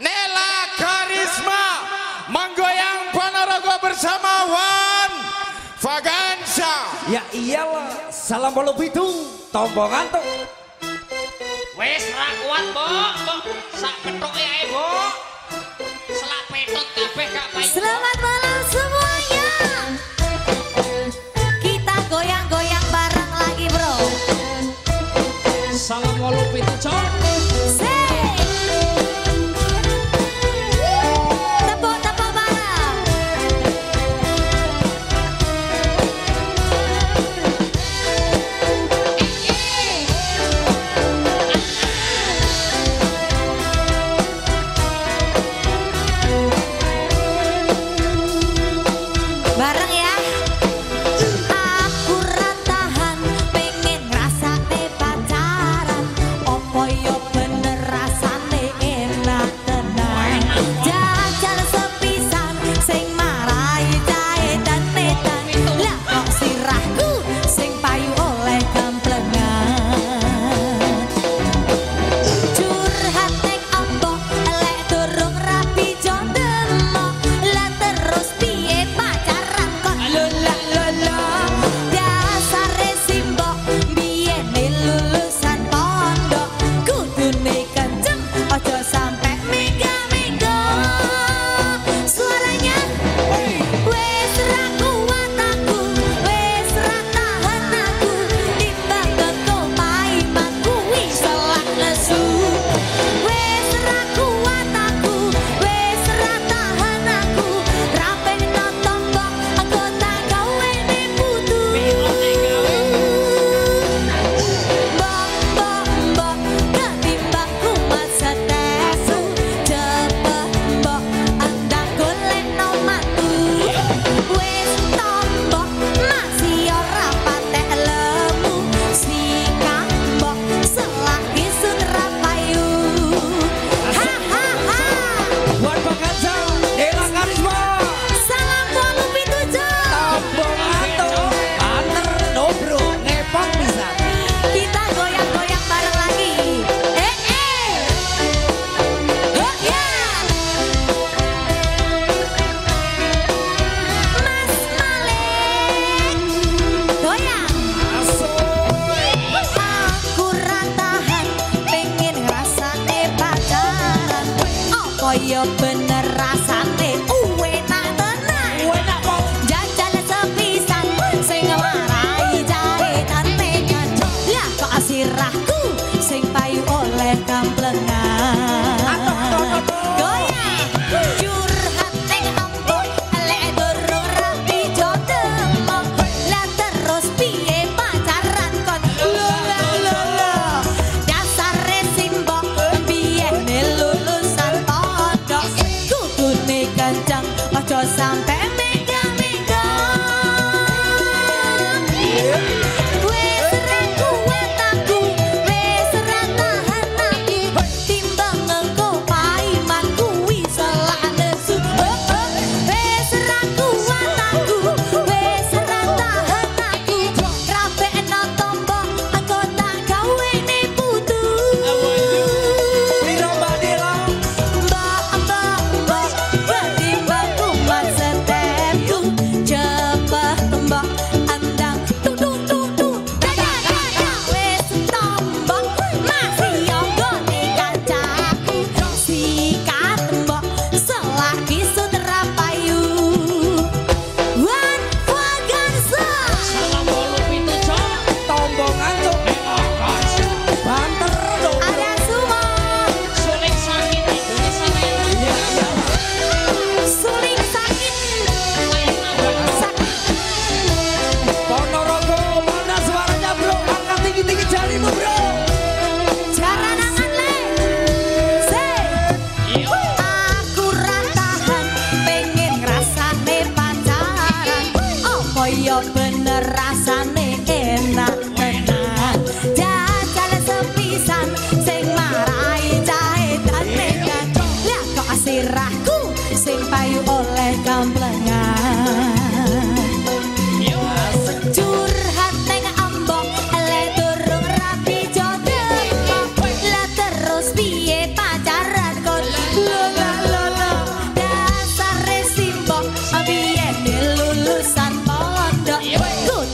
Nela Karisma menggoyang Ponorogo bersama Wan Vaganza. Ya iyalah, salam bolu itu tombong antuk. Wes ra bo, bo, sak petok ya ibu. Selamat malam semuanya. Kita goyang-goyang bareng lagi, Bro. Salam walau pitu, bener rasane.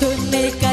could make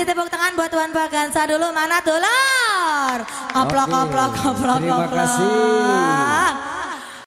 kasih tepuk tangan buat Tuan Bagansa dulu. Mana Tulor? Oplok, Oke. oplok, oplok, Terima oplok. kasih.